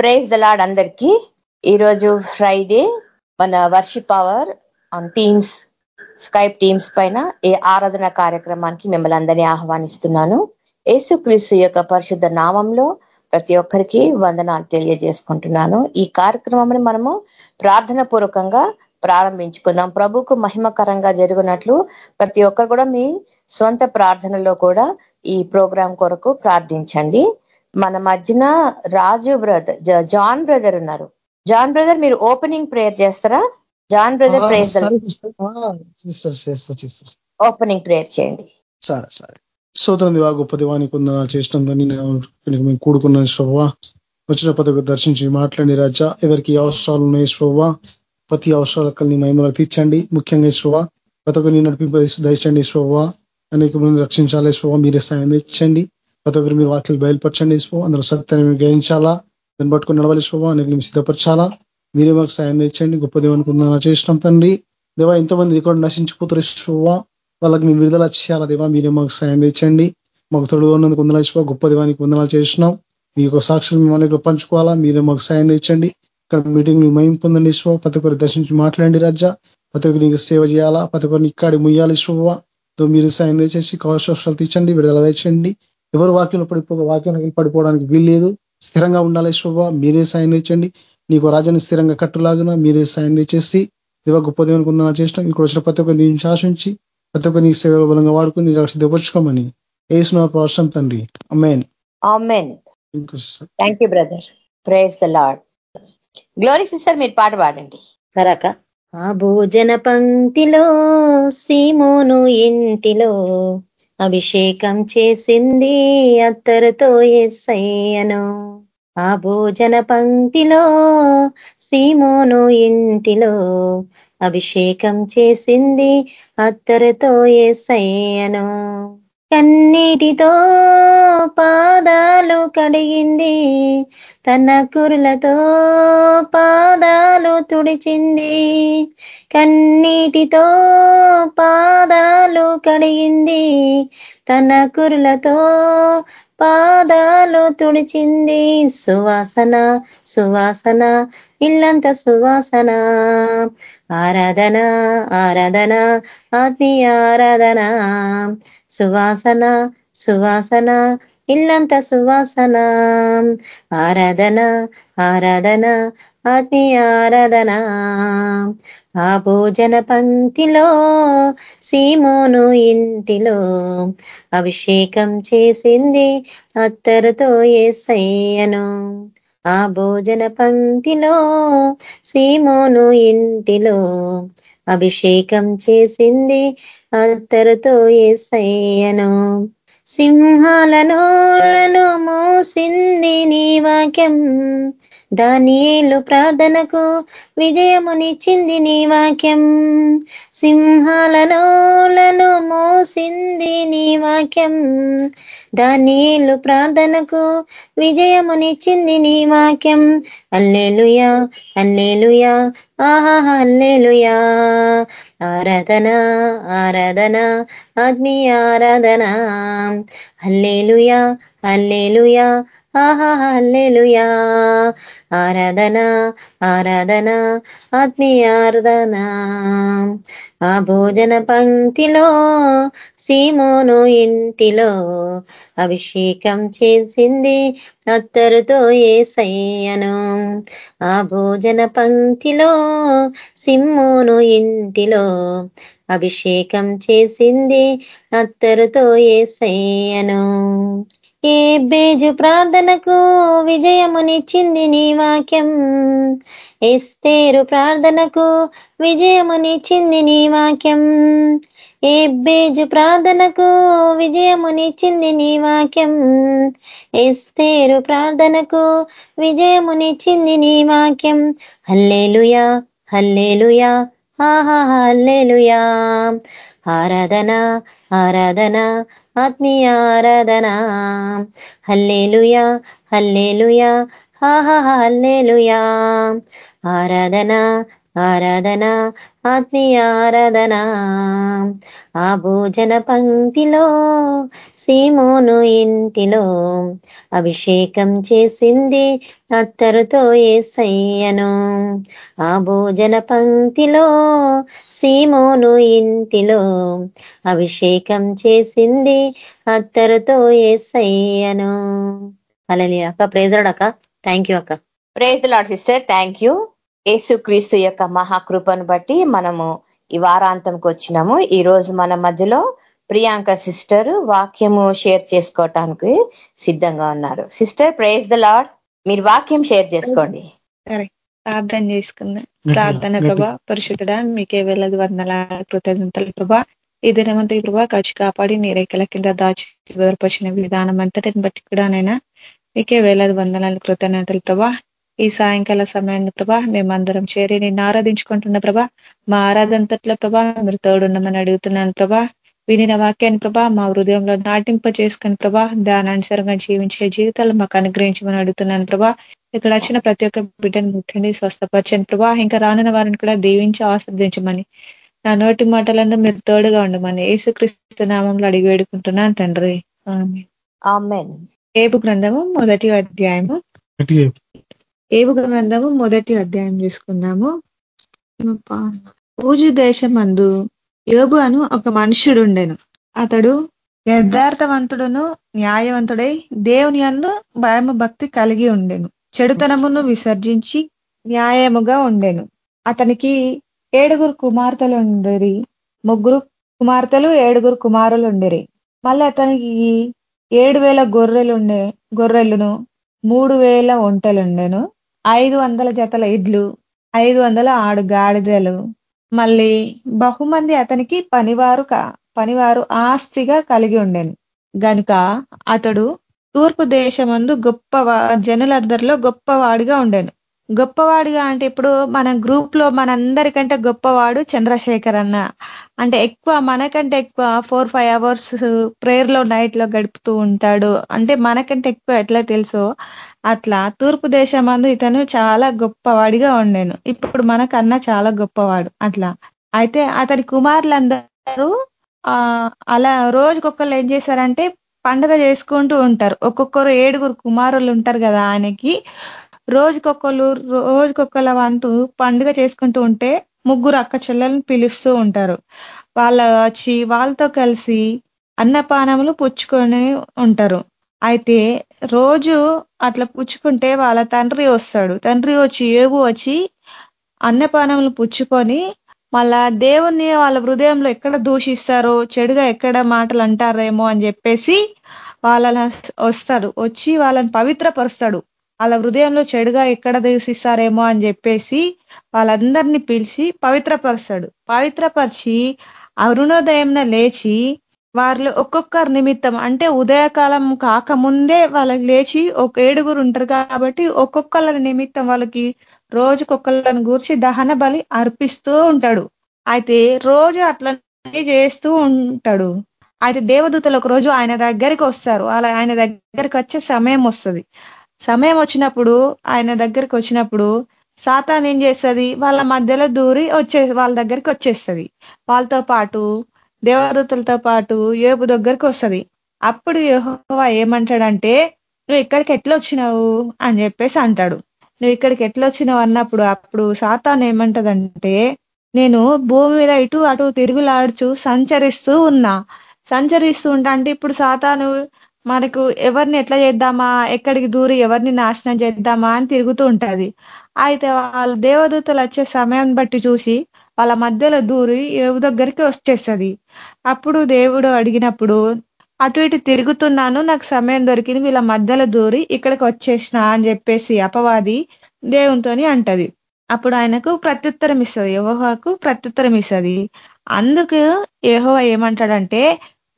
Praise the Lord అందరికీ. ఈరోజు Friday మన worship hour on Teams Skype Teams పైన ఏ ఆరాధన కార్యక్రమానికి మిమ్మల్ని అందరినీ ఆహ్వానిస్తున్నాను. యేసుక్రీస్తు యొక్క పరిశుద్ధ నామంలో ప్రతి ఒక్కరికి వందనాలు తెలియజేసుకుంటున్నాను. ఈ కార్యక్రమంని మనము ప్రార్థన పూర్వకంగా ప్రారంభించుకుందాం. ప్రభుకు మహిమకరంగా జరుగునట్లు ప్రతి ఒక్కరు కూడా మీ సొంత ప్రార్థనలో కూడా ఈ ప్రోగ్రాం కొరకు ప్రార్థించండి. మన మధ్యన రాజు బ్రదర్ జాన్ బ్రదర్ ఉన్నారు. జాన్ బ్రదర్ మీరు ఓపెనింగ్ ప్రేయర్ చేస్తారా? John brother prayer opening prayer చేయండి. సరే సరే. సోదరం దివా గొప్ప దివానికి ఉందని చేసినందుకు మేము కూడుకున్న శ్రవ్వ వచ్చిన పదవి దర్శించి మాట్లాడి రాజా. ఎవరికి అవసరాలు ఉన్నాయి శ్రవ్వ ప్రతి అవసరాలకు నీ మహిమలు తీర్చండి. ముఖ్యంగా శ్రవ్వ ప్రతి నీ నడిపి దయచండి శ్రవ్వ అనేక మంది రక్షించాలి శ్రవ్వ మీరే సాయం ఇచ్చండి ప్రతి ఒక్కరు మీరు వాక్యలు బయలుపరచండి ఇసుకో అందులో సత్యాన్ని గ్రహించాలా? దాన్ని పట్టుకుని నడవాలి శ్రవ అనేక సిద్ధపరచాలా? మీరే మాకు సాయం తెచ్చండి గొప్ప దేవునికి ఉందా చేసినాం తండ్రి. దేవా ఎంతమంది ఇక్కడ నశించిపోతారు ఇసుకోవా వాళ్ళకి మేము విడుదల చేయాలా దేవా? మీరే మాకు సాయం తెచ్చండి మాకు తొడుగు ఉన్నందుకు వందనాలు శ్రవ గొప్ప దేవానికి వందనాలు చేసినాం మీకు సాక్షులు మేము అనేక పంచుకోవాలా? మీరే మాకు సాయం తెచ్చండి ఇక్కడ మీటింగ్ మేము మయం పొందండి ఇసుకో ప్రతి ఒక్కరు దర్శించి మాట్లాడండి రాజా. ప్రతి ఒక్కరు నీకు సేవ చేయాలా? ప్రతి ఒక్కరిని ఇక్కడి ముయ్యాలి ఇసుకోవా మీరు సాయం దయచేసి కవచోషాలు తీర్చండి. విడుదల తెచ్చండి ఎవరు వాక్యంలో పడిపో వాక్యం పడిపోవడానికి వీల్లేదు. స్థిరంగా ఉండాలి శోభ మీరే సాయం తెచ్చండి నీకు రాజాన్ని స్థిరంగా కట్టులాగిన మీరే సాయం తెచ్చేసి దివ గొప్ప దేవునికి ఉందని చేసినాం. ఇక్కడ వచ్చిన ప్రతి ఒక్క నేను శాసించి ప్రతి ఒక్క నీ సేవల బలంగా వాడుకుని సిద్ధపరచుకోమని. వేసిన ప్రవర్షం తండ్రి. Amen thank you brother praise the Lord glory sister మీరు పాట పాడండి. సరక. ఆ భోజన పంక్తిలో సీమోను ఇంటిలో అభిషేకం చేసింది అత్తరుతో ఎస్సయ్యను ఆ భోజన పంక్తిలో సీమోను ఇంటిలో అభిషేకం చేసింది అత్తరుతో ఎస్సయ్యను కన్నీటితో పాదాలు కడిగింది. తన కురులతో పాదాలు తుడిచింది. కన్నీటితో పాదాలు కడిగింది. తన కురులతో పాదాలు తుడిచింది. సువాసన సువాసన ఇల్లంత సువాసన. ఆరాధన ఆరాధన ఆత్మీయ ఆరాధన. సువాసన సువాసన ఇల్లంత సువాసన. ఆరాధన ఆరాధన ఆత్మీయ ఆరాధన. ఆ భోజన పంక్తిలో సీమోను ఇంటిలో అభిషేకం చేసింది అత్తరుతో ఏసయ్యను. ఆ భోజన పంక్తిలో సీమోను ఇంటిలో అభిషేకం చేసింది అత్తరుతో ఏసయ్యను. సింహాలను మోసింది నీ వాక్యం. దానియేలు ప్రార్థనకు విజయమునిచ్చింది నీ వాక్యం. సింహాలనోలను మోసింది నీ వాక్యం. దానియేలు ప్రార్థనకు విజయమునిచ్చింది నీ వాక్యం. అల్లేలుయా అల్లేలుయా ఆహా ఆరాధన ఆరాధన ఆత్మీయ ఆరాధన. అల్లేలుయా అల్లేలుయా ఆహాహల్లేలుయా ఆరాధన ఆరాధన ఆత్మీయ ఆరాధన. ఆ భోజన పంక్తిలో సీమోను ఇంటిలో అభిషేకం చేసింది అత్తరుతో ఏసయ్యను. ఆ భోజన పంక్తిలో సింహోను ఇంటిలో అభిషేకం చేసింది అత్తరుతో ఏసయ్యను. ఏ బేజు ప్రార్థనకు విజయమునిచ్చింది నీ వాక్యం. ఎస్తేరు ప్రార్థనకు విజయమునిచ్చింది నీ వాక్యం. ఏ బేజు ప్రార్థనకు విజయమునిచ్చింది నీ వాక్యం. ఎస్తేరు ప్రార్థనకు విజయమునిచ్చింది నీ వాక్యం. హల్లేలుయా హల్లేలుయా ఆహా హల్లేలుయా. ఆరాధన ఆరాధన ఆత్మీయ ఆరాధన హల్లేలుయా హల్లేలుయా హాహా హల్లేలుయా. ఆరాధన ఆరాధన ఆత్మీయ ఆరాధన ఆ భోజన పంక్తిలో సీమోను ఇంటిలో అభిషేకం చేసింది అత్తరుతో ఏసయ్యను. ఆ భోజన పంక్తిలో సీమోను ఇంటిలో అభిషేకం చేసింది అత్తరుతో ఏసయ్యను. అలా అక్క ప్రేజరాడు అక్క. థ్యాంక్ యూ అక్క. Praise Lord sister thank you యేసుక్రీస్తు యొక్క మహాకృపను బట్టి మనము ఈ వారాంతంకి వచ్చినాము. ఈ రోజు మన మధ్యలో ప్రియాంక సిస్టర్ వాక్యము షేర్ చేసుకోవటానికి సిద్ధంగా ఉన్నారు. సిస్టర్ ప్రేజ్ ద లాడ్ మీరు వాక్యం షేర్ చేసుకోండి. సరే ప్రార్థన చేసుకుందాం. ప్రార్థన ప్రభా పరిశుద్ధుడా మీకే వెళ్ళదు వందల కృతజ్ఞతలు ప్రభా. ఈ దినమంతా ఈ ప్రభా కాచి కాపాడి నీ రేఖల కింద దాచి భద్రపరిచిన విధానం అంతటిని బట్టి కూడా నైనా మీకే వేలాది వందనాలు కృతజ్ఞతలు ప్రభా. ఈ సాయంకాల సమయాన్ని ప్రభా మేమందరం చేరి నిన్ను ఆరాధించుకుంటున్న ప్రభా మా ఆరాధంతట్లో ప్రభా మీరు తోడున్నామని అడుగుతున్నాను ప్రభా. వినిన వాక్యాన్ని ప్రభా మా హృదయంలో నాటింప చేసుకుని ప్రభా దానానుసరంగా జీవించే జీవితాలు మాకు అనుగ్రహించమని అడుగుతున్నాను ప్రభా. ఇక్కడ వచ్చిన ప్రతి ఒక్క బిడ్డను ముట్టండి స్వస్థపరచండి ప్రభా. ఇంకా రానున్న వారిని కూడా దీవించి ఆస్వాదించమని నా నోటి మాటలందు మీరు తోడుగా ఉండమని యేసుక్రీస్తు నామంలో అడిగి వేడుకుంటున్నాను తండ్రి. ఆమెన్. ఏబు గ్రంథము మొదటి అధ్యాయము. ఏవు గ్రంథము మొదటి అధ్యాయం చూసుకుందాము. ఊజు దేశమందు యోబు అను ఒక మనుషుడు ఉండెను అతడు యథార్థవంతుడును న్యాయవంతుడై దేవుని అందు భయము భక్తి కలిగి ఉండెను. చెడుతనమును విసర్జించి న్యాయముగా ఉండెను. అతనికి ఏడుగురు కుమార్తెలు ఉండేరి ముగ్గురు కుమార్తెలు ఏడుగురు కుమారులు ఉండేరి మళ్ళీ అతనికి ఏడు వేల గొర్రెలు ఉండే గొర్రెలను మూడు వేల ఒంటెలుండెను. ఐదు వందల జతల ఇడ్లు ఐదు వందల ఆడు గాడిదలు. మళ్ళీ బహుమంది అతనికి పనివారు పనివారు ఆస్తిగా కలిగి ఉండేను. గనుక అతడు తూర్పు దేశమందు గొప్ప జనులందరిలో గొప్పవాడిగా ఉండెను. గొప్పవాడిగా అంటే ఇప్పుడు మన గ్రూప్లో మనందరికంటే గొప్పవాడు చంద్రశేఖర్ అన్న అంటే ఎక్కువ మనకంటే ఎక్కువ ఫోర్ ఫైవ్ అవర్స్ ప్రేయర్లో నైట్లో గడుపుతూ ఉంటాడు. అంటే మనకంటే ఎక్కువ ఎట్లా తెలుసో అట్లా తూర్పు దేశమందు ఇతను చాలా గొప్పవాడిగా ఉండేను. ఇప్పుడు మనకన్నా చాలా గొప్పవాడు. అట్లా. అయితే అతని కుమారులందరూ ఆ అలా రోజుకొకళ్ళు ఏం చేశారంటే పండుగ చేసుకుంటూ ఉంటారు. ఒక్కొక్కరు ఏడుగురు కుమారులు ఉంటారు కదా ఆయనకి. రోజుకొకళ్ళు రోజుకొకళ్ళ వంతు పండుగ చేసుకుంటూ ఉంటే ముగ్గురు అక్క చెల్లెలను పిలుస్తూ ఉంటారు. వాళ్ళ వచ్చి వాళ్ళతో కలిసి అన్నపానములు పుచ్చుకొని ఉంటారు. అయితే రోజు అట్లా పుచ్చుకుంటే వాళ్ళ తండ్రి వస్తాడు. తండ్రి వచ్చి ఏవు వచ్చి అన్నపానములు పుచ్చుకొని మళ్ళా దేవుణ్ణి వాళ్ళ హృదయంలో ఎక్కడ దూషిస్తారో చెడుగా ఎక్కడ మాటలు అంటారేమో అని చెప్పేసి వాళ్ళని వస్తాడు. వచ్చి వాళ్ళని పవిత్రపరుస్తాడు. వాళ్ళ హృదయంలో చెడుగా ఎక్కడ దూషిస్తారేమో అని చెప్పేసి వాళ్ళందరినీ పిలిచి పవిత్రపరుస్తాడు. పవిత్రపరిచి అరుణోదయంన లేచి వారిలో ఒక్కొక్కరి నిమిత్తం అంటే ఉదయకాలం కాకముందే వాళ్ళకి లేచి ఒక ఏడుగురు ఉంటారు కాబట్టి ఒక్కొక్కళ్ళ నిమిత్తం వాళ్ళకి రోజుకొక్కళ్ళని గూర్చి దహన బలి అర్పిస్తూ ఉంటాడు. అయితే రోజు అట్లనే చేస్తూ ఉంటాడు. అయితే దేవదూతలు ఒకరోజు ఆయన దగ్గరికి వస్తారు. అలా ఆయన దగ్గరికి వచ్చే సమయం వస్తుంది. సమయం వచ్చినప్పుడు ఆయన దగ్గరికి వచ్చినప్పుడు సాతాన్ ఏం చేస్తుంది? వాళ్ళ మధ్యలో దూరి వచ్చే వాళ్ళ దగ్గరికి వచ్చేస్తుంది. వాళ్ళతో పాటు దేవదూతలతో పాటు ఏబు దగ్గరికి వస్తుంది. అప్పుడు యహోవా ఏమంటాడంటే నువ్వు ఇక్కడికి ఎట్లా వచ్చినావు అని చెప్పేసి అంటాడు. నువ్వు ఇక్కడికి ఎట్లా వచ్చినావు అన్నప్పుడు అప్పుడు సాతాన్ ఏమంటదంటే నేను భూమి మీద ఇటు అటు తిరుగులాడుచు సంచరిస్తూ ఉన్నా. సంచరిస్తూ ఉంటా అంటే ఇప్పుడు సాతాను మనకు ఎవరిని ఎట్లా చేద్దామా? ఎక్కడికి దూరి ఎవరిని నాశనం చేద్దామా? అని తిరుగుతూ ఉంటది. అయితే వాళ్ళు దేవదూతలు వచ్చే సమయం బట్టి చూసి వాళ్ళ మధ్యలో దూరి ఏవు దగ్గరికి వచ్చేస్తుంది. అప్పుడు దేవుడు అడిగినప్పుడు అటు ఇటు తిరుగుతున్నాను నాకు సమయం దొరికింది వీళ్ళ మధ్యలో దూరి ఇక్కడికి వచ్చేసిన అని చెప్పేసి అపవాది దేవునితోని అంటది. అప్పుడు ఆయనకు ప్రత్యుత్తరం ఇస్తుంది యహోవాకు ప్రత్యుత్తరం ఇస్తుంది. అందుకు యహోవ ఏమంటాడంటే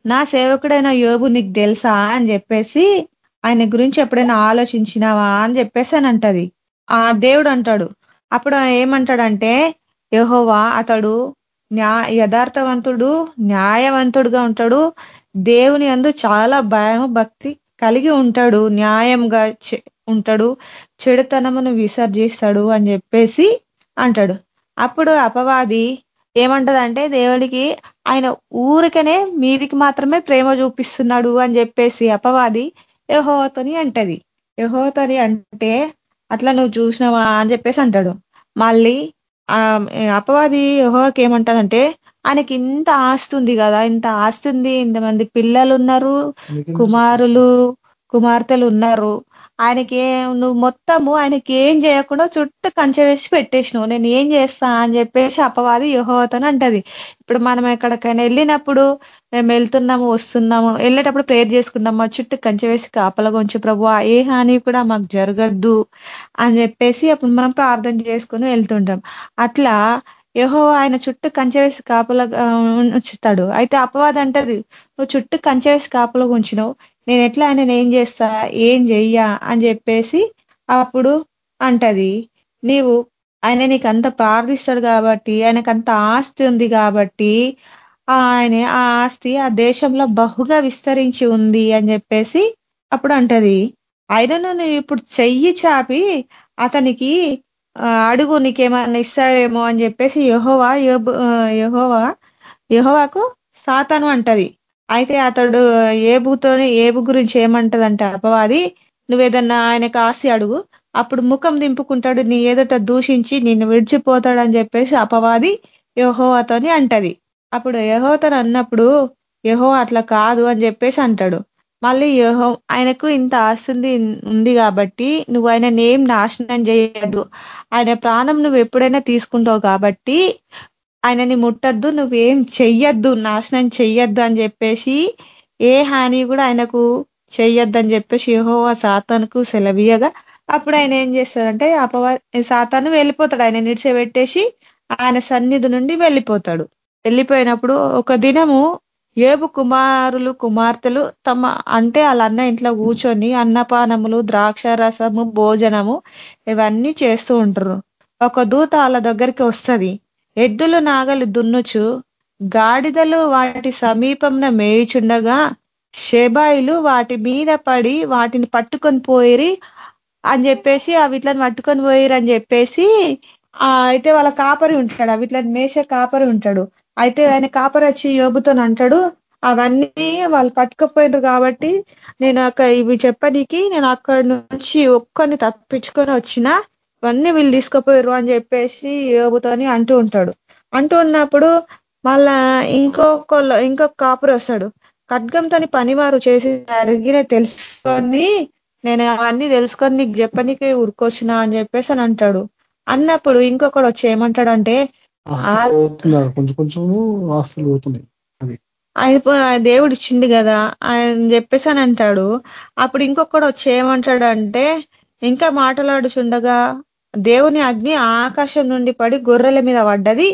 నా సేవకుడైన యోగు నీకు తెలుసా అని చెప్పేసి ఆయన గురించి ఎప్పుడైనా ఆలోచించినావా అని చెప్పేసి అని అంటది. ఆ దేవుడు అంటాడు. అప్పుడు ఏమంటాడంటే యహోవా అతడు న్యా యథార్థవంతుడు న్యాయవంతుడుగా ఉంటాడు. దేవుని అందు చాలా భయం భక్తి కలిగి ఉంటాడు. న్యాయంగా ఉంటాడు. చెడుతనమును విసర్జిస్తాడు అని చెప్పేసి అంటాడు. అప్పుడు అపవాది ఏమంటదంటే దేవుడికి ఆయన ఊరికనే మీదికి మాత్రమే ప్రేమ చూపిస్తున్నాడు అని చెప్పేసి అపవాది యహోవతని అంటది. యహోవతని అంటే అట్లా నువ్వు చూసినావా అని చెప్పేసి అంటాడు. మళ్ళీ అపవాది యహోకి ఏమంటదంటే ఆయనకి ఇంత ఆస్తి ఉంది కదా ఇంత ఆస్తి ఉంది ఇంతమంది పిల్లలు ఉన్నారు కుమారులు కుమార్తెలు ఉన్నారు ఆయనకి నువ్వు మొత్తము ఆయనకి ఏం చేయకుండా చుట్టూ కంచె వేసి పెట్టేసినావు. నేను ఏం చేస్తా అని చెప్పేసి అపవాది యహోవతని అంటది. ఇప్పుడు మనం ఎక్కడికైనా వెళ్ళినప్పుడు మేము వెళ్తున్నాము వస్తున్నాము వెళ్ళేటప్పుడు ప్రేర్ చేసుకున్నాము చుట్టూ కంచె వేసి కాపల ఉంచి ప్రభు ఏ హాని కూడా మాకు జరగద్దు అని చెప్పేసి అప్పుడు మనం ప్రార్థన చేసుకుని వెళ్తుంటాం. అట్లా యహో ఆయన చుట్టూ కంచె వేసి కాపలా ఉంచుతాడు. అయితే అపవాది అంటది నువ్వు చుట్టూ కంచె వేసి కాపలా ఉంచినావు నేను ఎట్లా ఆయన ఏం చేస్తా ఏం చెయ్యా అని చెప్పేసి అప్పుడు అంటది. నీవు ఆయన నీకు అంత ప్రార్థిస్తాడు కాబట్టి ఆయనకు అంత ఆస్తి ఉంది కాబట్టి ఆయన ఆ ఆస్తి ఆ దేశంలో బహుగా విస్తరించి ఉంది అని చెప్పేసి అప్పుడు అంటది. ఆయనను నువ్వు ఇప్పుడు చెయ్యి చాపి అతనికి అడుగు నీకేమన్నా ఇస్తాడేమో అని చెప్పేసి యహోవా యహోవా యహోవాకు సాతాను అంటది. అయితే అతడు ఏబుతోనే ఏబు గురించి ఏమంటదంట అపవాది నువ్వేదన్నా ఆయనకు ఆశ అడుగు అప్పుడు ముఖం దింపుకుంటాడు నీ ఏదట దూషించి నిన్ను విడిచిపోతాడని చెప్పేసి అపవాది యహోవాతోని అంటది. అప్పుడు యహోతను అన్నప్పుడు యహో అట్లా కాదు అని చెప్పేసి అంటాడు. మళ్ళీ యహో ఆయనకు ఇంత ఆస్తుంది ఉంది కాబట్టి నువ్వు ఆయన నేమ్ నాశనం చేయదు ఆయన ప్రాణం నువ్వు ఎప్పుడైనా తీసుకుంటావు కాబట్టి ఆయనని ముట్టద్దు నువ్వేం చెయ్యొద్దు నాశనం చెయ్యొద్దు అని చెప్పేసి ఏ హాని కూడా ఆయనకు చెయ్యొద్దు అని చెప్పేసి యహో ఆ సాతానుకు సెలవీయగా అప్పుడు ఆయన ఏం చేస్తాడంటే అపవా సాతాను వెళ్ళిపోతాడు. ఆయన నిడిచిపెట్టేసి ఆయన సన్నిధి నుండి వెళ్ళిపోతాడు. వెళ్ళిపోయినప్పుడు ఒక దినము ఏబు కుమారులు కుమార్తెలు తమ అంటే వాళ్ళ అన్న ఇంట్లో కూర్చొని అన్నపానములు ద్రాక్ష రసము భోజనము ఇవన్నీ చేస్తూ ఉంటారు ఒక దూత వాళ్ళ దగ్గరికి వస్తుంది. ఎద్దులు నాగలు దున్నుచు గాడిదలు వాటి సమీపంన మేయుచుండగా షెబాయిలు వాటి మీద పడి వాటిని పట్టుకొని పోయిరి అని చెప్పేసి అవి ఇట్లని పట్టుకొని పోయిరు అని చెప్పేసి ఆ అయితే వాళ్ళ కాపరి ఉంటాడు అవి ఇట్లా మేష కాపరి ఉంటాడు. అయితే ఆయన కాపరి వచ్చి యోబుతో అంటాడు అవన్నీ వాళ్ళు పట్టుకపోయినారు కాబట్టి నేను అక్కడ ఇవి చెప్పనీకి నేను అక్కడి నుంచి ఒక్కరిని తప్పించుకొని వచ్చిన ఇవన్నీ వీళ్ళు తీసుకుపోయారు అని చెప్పేసి యోబుతోని అంటూ ఉంటాడు. అంటూ ఉన్నప్పుడు మళ్ళా ఇంకొక ఇంకొక కాపురు వస్తాడు. ఖడ్గంతో పనివారు చేసి జరిగిన తెలుసుకొని నేను అవన్నీ తెలుసుకొని నీకు చెప్పనీకి ఉరుకొచ్చినా అని చెప్పేసి అని అంటాడు. అన్నప్పుడు ఇంకొకడు వచ్చి ఏమంటాడంటే కొంచెం ఆస్తులు అయిపో దేవుడు ఇచ్చింది కదా ఆయన చెప్పేసి అని అంటాడు. అప్పుడు ఇంకొకడు వచ్చి ఏమంటాడంటే ఇంకా మాట్లాడుచుండగా దేవుని అగ్ని ఆకాశం నుండి పడి గొర్రెల మీద పడ్డది.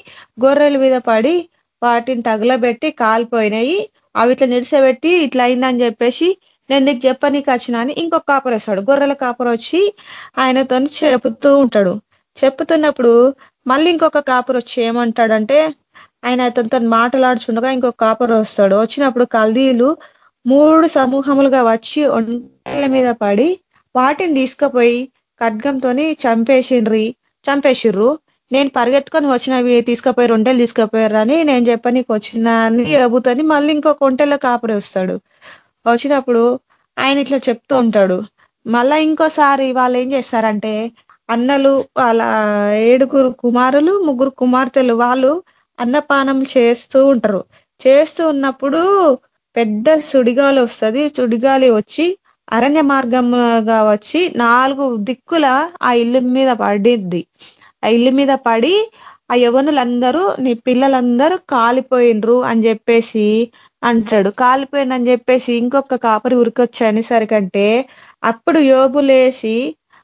గొర్రెల మీద పడి వాటిని తగలబెట్టి కాలిపోయినాయి. అవి ఇట్లా నిడిసబెట్టి ఇట్లా అయిందని చెప్పేసి నేను నీకు చెప్పనీకి వచ్చిన అని ఇంకొక కాపర వస్తాడు. గొర్రెల కాపర వచ్చి ఆయనతో చెబుతూ ఉంటాడు. చెప్పుతున్నప్పుడు మళ్ళీ ఇంకొక కాపర వచ్చి ఏమంటాడంటే ఆయన అతనితో మాట్లాడుచుండగా ఇంకొక కాపర వస్తాడు. వచ్చినప్పుడు కల్దీలు మూడు సమూహములుగా వచ్చి ఒంటల మీద పడి వాటిని తీసుకుపోయి ఖడ్గంతో చంపేసిండ్రి. చంపేసిర్రు. నేను పరిగెత్తుకొని వచ్చినవి తీసుకుపోయి ఒంటెలు తీసుకుపోయారు అని నేను చెప్పనీకి వచ్చిన అని చెబుతుంది. మళ్ళీ ఇంకొక కొంటెలో కాపరి వస్తాడు. వచ్చినప్పుడు ఆయన ఇట్లా చెప్తూ ఉంటాడు. మళ్ళా ఇంకోసారి వాళ్ళు ఏం చేస్తారంటే అన్నలు వాళ్ళ ఏడుగురు కుమారులు ముగ్గురు కుమార్తెలు వాళ్ళు అన్నపానం చేస్తూ ఉంటారు. చేస్తూ ఉన్నప్పుడు పెద్ద సుడిగాలి వస్తుంది. సుడిగాలి వచ్చి అరణ్య మార్గంగా వచ్చి నాలుగు దిక్కుల ఆ ఇల్లు మీద పడిద్ది. ఆ ఇల్లు మీద పడి ఆ యవనులందరూ నీ పిల్లలందరూ కాలిపోయిండ్రు అని చెప్పేసి అంటాడు. కాలిపోయిందని చెప్పేసి ఇంకొక కాపరి ఉరికొచ్చి అనేసరికంటే అప్పుడు యోబు లేచి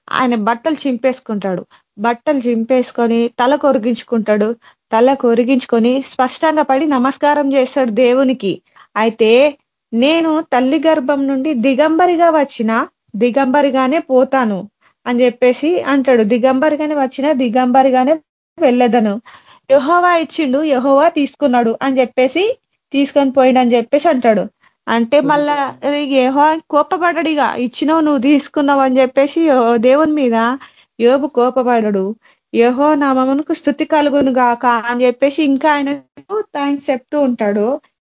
ఆయన బట్టలు చింపేసుకుంటాడు. బట్టలు చింపేసుకొని తల కొరిగించుకుంటాడు. తల కొరిగించుకొని స్పష్టంగా పడి నమస్కారం చేస్తాడు దేవునికి. అయితే నేను తల్లి గర్భం నుండి దిగంబరిగా వచ్చిన దిగంబరిగానే పోతాను అని చెప్పేసి అంటాడు. దిగంబరిగానే వచ్చిన దిగంబరిగానే వెళ్ళదను. యహోవా ఇచ్చిండు యహోవా తీసుకున్నాడు అని చెప్పేసి తీసుకొని పోయిండు అని చెప్పేసి అంటాడు. అంటే మళ్ళా యహో కోపపడడిగా ఇచ్చినావు నువ్వు తీసుకున్నావు అని చెప్పేసి దేవుని మీద యోబు కోపపడడు. యహో నామమునకు స్థుతి కలుగును గాక అని చెప్పేసి ఇంకా ఆయనకు థ్యాంక్స్ చెప్తూ ఉంటాడు.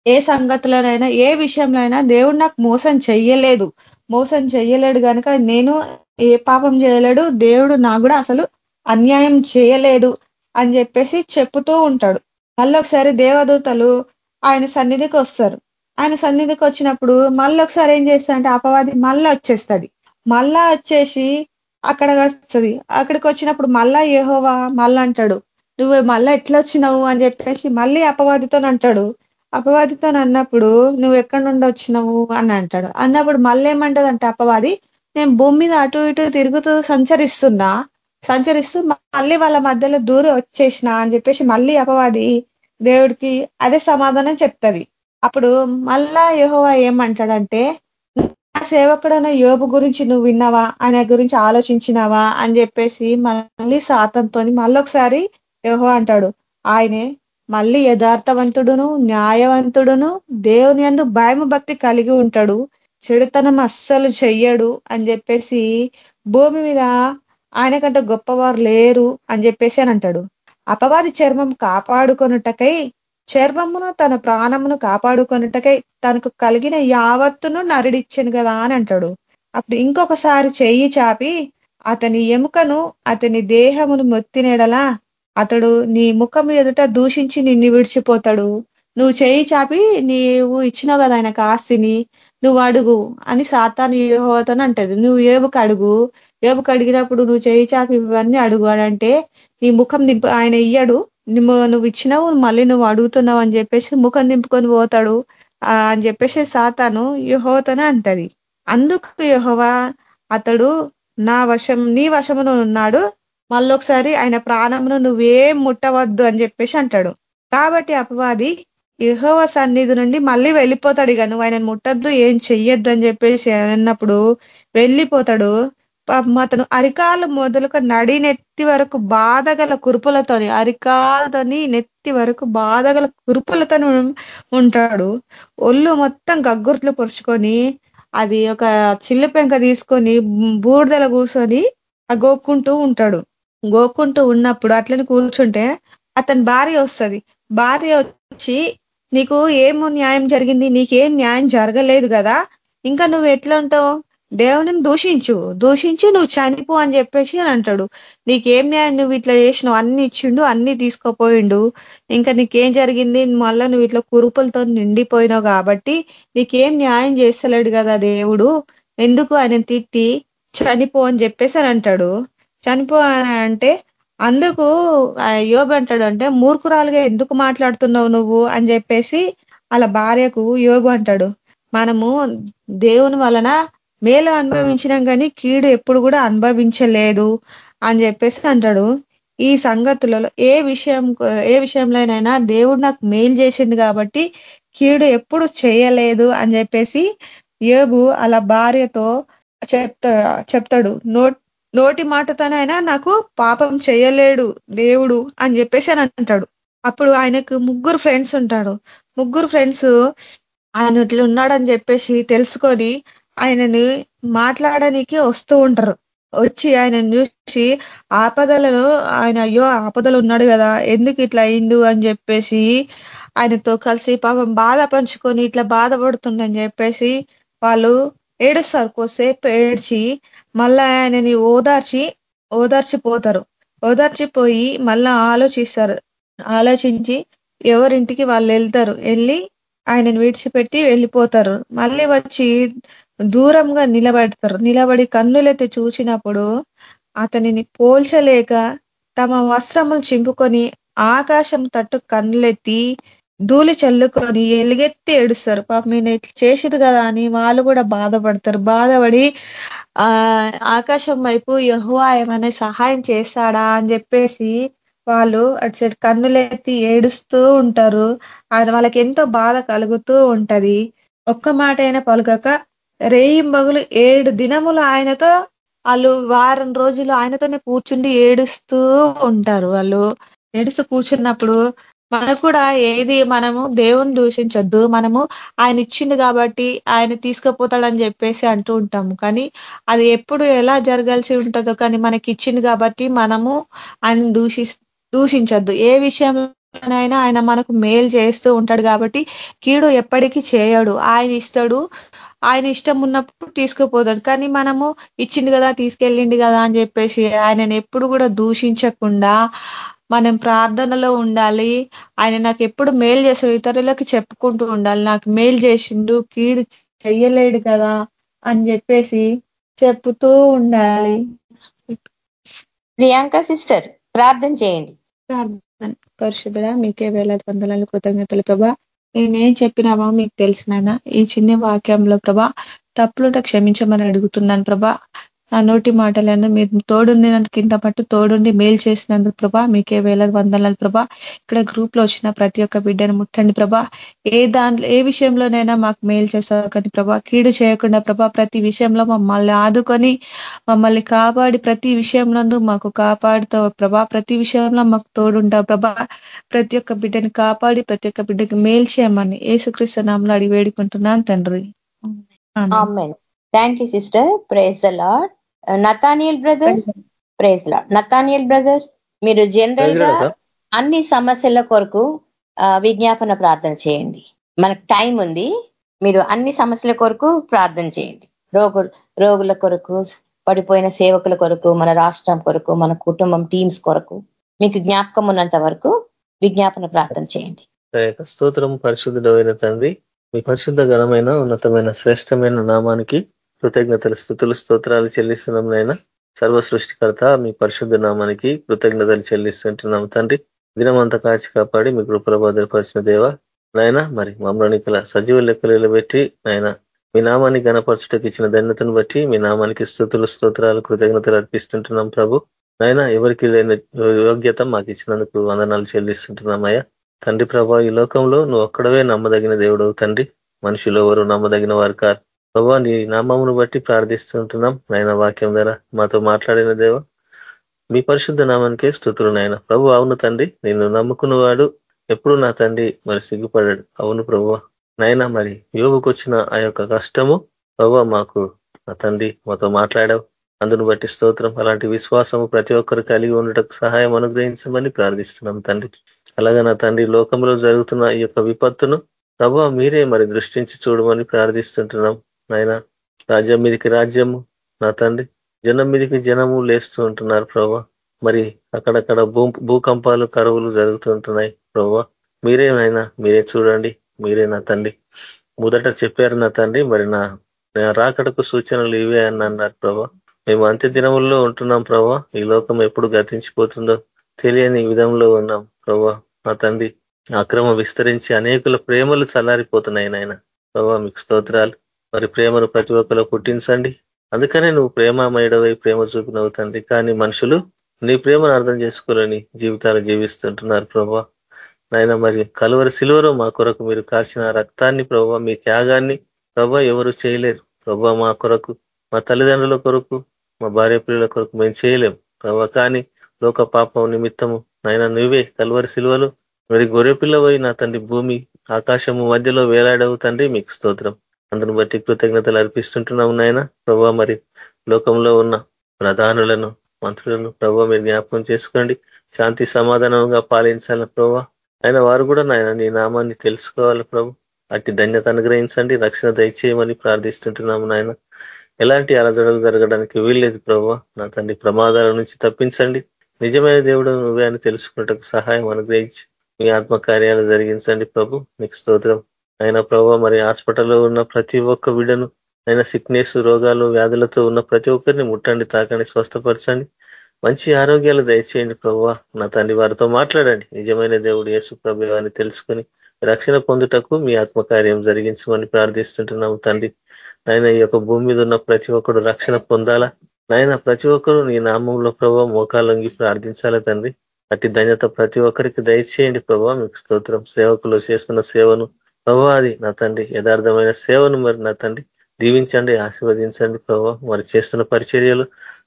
ఏ సంగతులనైనా ఏ విషయంలోనైనా దేవుడు నాకు మోసం చెయ్యలేదు. మోసం చెయ్యలేడు కనుక నేను ఏ పాపం చేయలేడు. దేవుడు నాకు కూడా అసలు అన్యాయం చేయలేదు అని చెప్పేసి చెప్పుతూ ఉంటాడు. మళ్ళీ ఒకసారి దేవదూతలు ఆయన సన్నిధికి వస్తారు. ఆయన సన్నిధికి వచ్చినప్పుడు మళ్ళీ ఒకసారి ఏం చేస్తారంటే అపవాది మళ్ళా వచ్చేస్తుంది. మళ్ళా వచ్చేసి అక్కడ వస్తుంది. అక్కడికి వచ్చినప్పుడు మళ్ళా ఏహోవా మళ్ళా అంటాడు. నువ్వు మళ్ళా ఎట్లా వచ్చినావు? అని చెప్పేసి మళ్ళీ అపవాదితో అంటాడు. అపవాదితో అన్నప్పుడు నువ్వు ఎక్కడి నుండి వచ్చినావు అని అంటాడు అన్నప్పుడు మళ్ళీ ఏమంటదంటే అపవాది నేను భూమి మీద అటు ఇటు తిరుగుతూ సంచరిస్తున్నా సంచరిస్తూ మళ్ళీ వాళ్ళ మధ్యలో దూరం వచ్చేసిన అని చెప్పేసి మళ్ళీ అపవాది దేవుడికి అదే సమాధానం చెప్తది. అప్పుడు మళ్ళా యహోవా ఏమంటాడంటే నా సేవకుడైన యోబు గురించి నువ్వు విన్నావా? ఆయన గురించి ఆలోచించినావా? అని చెప్పేసి మళ్ళీ సాతంతో మళ్ళొకసారి యహో అంటాడు. ఆయనే మళ్ళీ యథార్థవంతుడును న్యాయవంతుడును దేవుని అందు భయం భక్తి కలిగి ఉంటాడు. చెడుతనం అస్సలు చెయ్యడు అని చెప్పేసి భూమి మీద ఆయనకంటే గొప్పవారు లేరు అని చెప్పేసి అని అంటాడు. అపవాది చర్మం కాపాడుకొనుటకై చర్మమును తన ప్రాణమును కాపాడుకొనుటకై తనకు కలిగిన యావత్తును నరిడిచ్చాను కదా అని అంటాడు. అప్పుడు ఇంకొకసారి చెయ్యి చాపి అతని ఎముకను అతని దేహమును మొత్తినేడలా అతడు నీ ముఖం ఎదుట దూషించి నిన్ను విడిచిపోతాడు. నువ్వు చేయి చాపి నీవు ఇచ్చినావు కదా ఆయనకు ఆస్తిని నువ్వు అడుగు అని సాతాను ఏహోతను అంటది. నువ్వు ఏబుకు అడుగు. ఏబుకు అడిగినప్పుడు నువ్వు చేయి చాపి ఇవన్నీ అడుగు అంటే నీ ముఖం దింపు ఆయన ఇయ్యడు. నువ్వు ఇచ్చినావు మళ్ళీ నువ్వు అడుగుతున్నావు అని చెప్పేసి ముఖం దింపుకొని పోతాడు అని చెప్పేసి సాతాను యహోతను అంటది. అందుకు యహోవా అతడు నా వశం నీ వశమును ఉన్నాడు. మళ్ళీ ఒకసారి ఆయన ప్రాణమును నువ్వేం ముట్టవద్దు అని చెప్పేసి అంటాడు. కాబట్టి అపవాది యహోవ సన్నిధి నుండి మళ్ళీ వెళ్ళిపోతాడు ఇక. నువ్వు ఆయన ముట్టద్దు ఏం చెయ్యొద్దు అని చెప్పేసి అన్నప్పుడు వెళ్ళిపోతాడు. అతను అరికాలు మొదలుక నడి నెత్తి వరకు బాధగల కురుపులతోని అరికాలతోని నెత్తి వరకు బాధగల కురుపులతో ఉంటాడు. ఒళ్ళు మొత్తం గగ్గుర్తులు పొరుచుకొని అది ఒక చిల్లు పెంక తీసుకొని బూడిదల కూర్చొని గోక్కుంటూ ఉంటాడు. గోక్కుంటూ ఉన్నప్పుడు అట్లని కూర్చుంటే అతని భార్య వస్తుంది. భార్య వచ్చి నీకు ఏమో న్యాయం జరిగింది నీకేం న్యాయం జరగలేదు కదా ఇంకా నువ్వు ఎట్లా ఉంటావు? దేవుని దూషించు దూషించి నువ్వు చనిపో అని చెప్పేసి అని అంటాడు. నీకేం న్యాయం నువ్వు ఇట్లా చేసినావు? అన్ని ఇచ్చిండు అన్ని తీసుకోపోయిండు. ఇంకా నీకేం జరిగింది? మళ్ళా నువ్వు ఇట్లా కురుపులతో నిండిపోయినావు కాబట్టి నీకేం న్యాయం చేస్తలేడు కదా దేవుడు. ఎందుకు ఆయన తిట్టి చనిపో అని చెప్పేసి అని అంటాడు. చనిపో అంటే అందుకు యోబు అంటాడు అంటే మూర్ఖురాలుగా ఎందుకు మాట్లాడుతున్నావు నువ్వు? అని చెప్పేసి వాళ్ళ భార్యకు యోగు అంటాడు. మనము దేవుని వలన మేలు అనుభవించినాం కానీ కీడు ఎప్పుడు కూడా అనుభవించలేదు అని చెప్పేసి అంటాడు. ఈ సంగతులలో ఏ విషయం ఏ విషయంలోనైనా దేవుడు నాకు మేలు చేసింది కాబట్టి కీడు ఎప్పుడు చేయలేదు అని చెప్పేసి యోగు అలా భార్యతో చెప్తా చెప్తాడు. నోట్ నోటి మాటతోనైనా నాకు పాపం చేయలేడు దేవుడు అని చెప్పేసి అని అంటాడు. అప్పుడు ఆయనకు ముగ్గురు ఫ్రెండ్స్ ఉంటాడు ముగ్గురు ఫ్రెండ్స్ ఆయన ఇట్లా ఉన్నాడని చెప్పేసి తెలుసుకొని ఆయనని మాట్లాడడానికి వస్తూ ఉంటారు. వచ్చి ఆయన చూసి ఆపదలను ఆయన అయ్యో ఆపదలు ఉన్నాడు కదా ఎందుకు ఇట్లా అయిండు అని చెప్పేసి ఆయనతో కలిసి పాపం బాధ పంచుకొని ఇట్లా బాధపడుతుండని చెప్పేసి వాళ్ళు ఏడుస్తారు. కోసేపు ఏడ్చి మళ్ళా ఆయనని ఓదార్చి ఓదార్చిపోతారు. ఓదార్చిపోయి మళ్ళా ఆలోచిస్తారు. ఆలోచించి ఎవరింటికి వాళ్ళు వెళ్తారు. వెళ్ళి ఆయనను విడిచిపెట్టి వెళ్ళిపోతారు. మళ్ళీ వచ్చి దూరంగా నిలబెడతారు. నిలబడి కన్నులైతే చూసినప్పుడు అతనిని పోల్చలేక తమ వస్త్రములు చింపుకొని ఆకాశం తట్టు కన్నులెత్తి ధూళి చల్లుకొని ఎలుగెత్తి ఏడుస్తారు. పాప నేను ఇట్లా కదా అని వాళ్ళు కూడా బాధపడతారు. బాధపడి ఆ ఆకాశం వైపు యహువా ఏమైనా సహాయం చేస్తాడా అని చెప్పేసి వాళ్ళు అటు సైడ్ కన్నులెత్తి ఏడుస్తూ ఉంటారు. అది వాళ్ళకి ఎంతో బాధ కలుగుతూ ఉంటది. ఒక్క మాట అయినా పలుకక రేయి మగులు ఏడు దినములు ఆయనతో వాళ్ళు వారం రోజులు ఆయనతోనే కూర్చుండి ఏడుస్తూ ఉంటారు వాళ్ళు. ఏడుస్తూ కూర్చున్నప్పుడు మనకు కూడా ఏది మనము దేవుని దూషించొద్దు. మనము ఆయన ఇచ్చింది కాబట్టి ఆయన తీసుకుపోతాడని చెప్పేసి అంటూ ఉంటాము కానీ అది ఎప్పుడు ఎలా జరగాల్సి ఉంటుందో కానీ మనకి ఇచ్చింది కాబట్టి మనము ఆయన దూషి దూషించద్దు. ఏ విషయంలోనైనా ఆయన మనకు మేలు చేస్తూ ఉంటాడు కాబట్టి కీడు ఎప్పటికీ చేయడు. ఆయన ఇస్తాడు. ఆయన ఇష్టం ఉన్నప్పుడు తీసుకుపోతాడు. కానీ మనము ఇచ్చింది కదా తీసుకెళ్ళింది కదా అని చెప్పేసి ఆయనను ఎప్పుడు కూడా దూషించకుండా మనం ప్రార్థనలో ఉండాలి. ఆయన నాకు ఎప్పుడు మేలు చేస్తాడు ఇతరులకి చెప్పుకుంటూ ఉండాలి. నాకు మేలు చేసిండు కీడు చెయ్యలేడు కదా అని చెప్పేసి చెప్పుతూ ఉండాలి. ప్రియాంక సిస్టర్ ప్రార్థన చేయండి. ప్రార్థన. పరిశుద్ధుడ మీకే వేలాది వందనాలు కృతజ్ఞతలు ప్రభా. నేనేం చెప్పినామో మీకు తెలిసినైనా ఈ చిన్న వాక్యంలో ప్రభా తప్పులుంటే క్షమించమని అడుగుతున్నాను ప్రభా. నా నోటి మాటలందు మీరు తోడుండి నన్ను కింద పట్టు తోడుండి మేలు చేసినందుకు ప్రభా మీకే వేల వందనాలు ప్రభా. ఇక్కడ గ్రూప్లో వచ్చిన ప్రతి ఒక్క బిడ్డను ముట్టండి ప్రభా. ఏ దాంట్లో ఏ విషయంలోనైనా మాకు మేలు చేస్తావు కానీ ప్రభా. కీడు చేయకుండా ప్రభా ప్రతి విషయంలో మమ్మల్ని ఆదుకొని మమ్మల్ని కాపాడి ప్రతి విషయంలో మాకు కాపాడుతావు ప్రభా. ప్రతి విషయంలో మాకు తోడుంటావు ప్రభా. ప్రతి ఒక్క బిడ్డని కాపాడి ప్రతి ఒక్క బిడ్డకి మేలు చేయమని ఏసుక్రీస్తు నామంలో అడిగి వేడుకుంటున్నాను తండ్రి. Thank you sister praise the Lord Nathaniel brother praise Lord Nathaniel brother మీరు జనరల్గా అన్ని సమస్యల కొరకు విజ్ఞాపన ప్రార్థన చేయండి. మనకు టైం ఉంది. మీరు అన్ని సమస్యల కొరకు ప్రార్థన చేయండి. రోగులు రోగుల కొరకు పడిపోయిన సేవకుల కొరకు మన రాష్ట్రం కొరకు మన కుటుంబం టీమ్స్ కొరకు మీకు జ్ఞాపకం ఉన్నంత వరకు విజ్ఞాపన ప్రార్థన చేయండి. స్తోత్రం పరిశుద్ధమైన తండ్రి మీ పరిశుద్ధ ఘనమైన ఉన్నతమైన శ్రేష్టమైన నామానికి కృతజ్ఞతలు స్థుతులు స్తోత్రాలు చెల్లిస్తున్నాం నాయన. సర్వ సృష్టికర్త మీ పరిశుద్ధ నామానికి కృతజ్ఞతలు చెల్లిస్తుంటున్నాం తండ్రి. దినమంతా కాచి కాపాడి మీ కృపల భద్రపరిచిన దేవ. నాయన మరి మమ్మల్ని సజీవ లెక్కలు పెట్టి నాయన మీ నామాన్ని గణపరచుటకు ఇచ్చిన ధన్యతను బట్టి మీ నామానికి స్థుతులు స్తోత్రాలు కృతజ్ఞతలు అర్పిస్తుంటున్నాం ప్రభు. నాయన ఎవరికి లేని యోగ్యత మాకు ఇచ్చినందుకు వందనాలు చెల్లిస్తుంటున్నామయ్యా తండ్రి ప్రభా ఈ లోకంలో నువ్వు ఒక్కడవే నమ్మదగిన దేవుడు తండ్రి. మనుషులు ఎవరు నమ్మదగిన వారు కారు. ప్రభా నీ నామమును బట్టి ప్రార్థిస్తుంటున్నాం నాయన వాక్యం ద్వారా. మాతో మాట్లాడిన దేవ మీ పరిశుద్ధ నామానికే స్థుతులు నాయన. ప్రభు అవును తండ్రి నిన్ను నమ్ముకున్నవాడు ఎప్పుడు నా తండ్రి మరి సిగ్గుపడాడు. అవును ప్రభు. నాయన మరి యోగుకు వచ్చిన ఆ యొక్క కష్టము ప్రభు మాకు నా తండ్రి మాతో మాట్లాడావు. అందును బట్టి స్తోత్రం. అలాంటి విశ్వాసము ప్రతి ఒక్కరు కలిగి ఉండటకు సహాయం అనుగ్రహించమని ప్రార్థిస్తున్నాం తండ్రి. అలాగే నా తండ్రి లోకంలో జరుగుతున్న ఈ యొక్క విపత్తును ప్రభావ మీరే మరి దృష్టించి చూడమని ప్రార్థిస్తుంటున్నాం. నాయన రాజ్యం మీదికి రాజ్యము నా తండ్రి. జనం మీదికి జనము లేస్తూ ఉంటున్నారు ప్రభా. మరి అక్కడక్కడ భూ భూకంపాలు కరువులు జరుగుతుంటున్నాయి ప్రభా. మీరే నాయన మీరే చూడండి మీరే నా తండ్రి. మొదట చెప్పారు నా తండ్రి మరి నా రాకడకు సూచనలు ఇవే అని అన్నారు ప్రభా. మేము అంత్య దినముల్లో ఉంటున్నాం ప్రభా. ఈ లోకం ఎప్పుడు గతించిపోతుందో తెలియని విధంలో ఉన్నాం ప్రభా. నా తండ్రి అక్రమ విస్తరించి అనేకుల ప్రేమలు చల్లారిపోతున్నాయి నాయన. ప్రభా మీకు స్తోత్రాలు. మరి ప్రేమను ప్రతి ఒక్కరు పుట్టించండి. అందుకనే నువ్వు ప్రేమమయడవై ప్రేమ చూపినవు తండ్రి. కానీ మనుషులు నీ ప్రేమను అర్థం చేసుకోలేని జీవితాలు జీవిస్తుంటున్నారు ప్రభా. నాయన మరి కలువరి సిలువరు మా కొరకు మీరు కాల్చిన రక్తాన్ని ప్రభావ మీ త్యాగాన్ని ప్రభా ఎవరు చేయలేరు. ప్రభా మా కొరకు మా తల్లిదండ్రుల కొరకు మా భార్య పిల్లల కొరకు మేము చేయలేం ప్రభా. కానీ లోక పాపం నిమిత్తము నాయన నువ్వే కలువరి సిలువలు మరి గొర్రెపిల్లవై నా తండ్రి భూమి ఆకాశము మధ్యలో వేలాడవు తండ్రి మీకు స్తోత్రం. అందును బట్టి కృతజ్ఞతలు అర్పిస్తుంటున్నాము నాయన. ప్రభావ మరి లోకంలో ఉన్న ప్రధానులను మంత్రులను ప్రభావ మీరు జ్ఞాపకం చేసుకోండి. శాంతి సమాధానంగా పాలించాలి ప్రభావ ఆయన వారు కూడా నాయన నీ నామాన్ని తెలుసుకోవాలి ప్రభు. అట్టి ధన్యత అనుగ్రహించండి రక్షణ దయచేయమని ప్రార్థిస్తుంటున్నాము నాయన. ఎలాంటి అలజడలు జరగడానికి వీల్లేదు ప్రభు. నా తండ్రి ప్రమాదాల నుంచి తప్పించండి. నిజమైన దేవుడు నువ్వే అని తెలుసుకున్నటకు సహాయం అనుగ్రహించి మీ ఆత్మకార్యాలు జరిగించండి ప్రభు. నీకు స్తోత్రం. ఆయన ప్రభావ మరి హాస్పిటల్లో ఉన్న ప్రతి ఒక్క బిడ్డను ఆయన సిక్నెస్ రోగాలు వ్యాధులతో ఉన్న ప్రతి ఒక్కరిని ముట్టండి తాకండి స్వస్థపరచండి. మంచి ఆరోగ్యాలు దయచేయండి ప్రభు. నా తండ్రి వారితో మాట్లాడండి. నిజమైన దేవుడు యేసు ప్రభు అని తెలుసుకొని రక్షణ పొందుటకు మీ ఆత్మకార్యం జరిగించమని ప్రార్థిస్తుంటున్నాము తండ్రి. నాయన ఈ యొక్క భూమి మీద ఉన్న ప్రతి ఒక్కరు రక్షణ పొందాలా? నాయన ప్రతి ఒక్కరు నీ నామంలో ప్రభావ మోకాలొంగి ప్రార్థించాలా తండ్రి? అట్టి ధన్యత ప్రతి ఒక్కరికి దయచేయండి ప్రభావ మీకు స్తోత్రం. సేవకులు చేస్తున్న సేవను ప్రభావ అది నా తండ్రి. యథార్థమైన సేవను మరి నా తండ్రి. దీవించండి ఆశీర్వదించండి ప్రభావ మరి చేస్తున్న పరిచర్యలు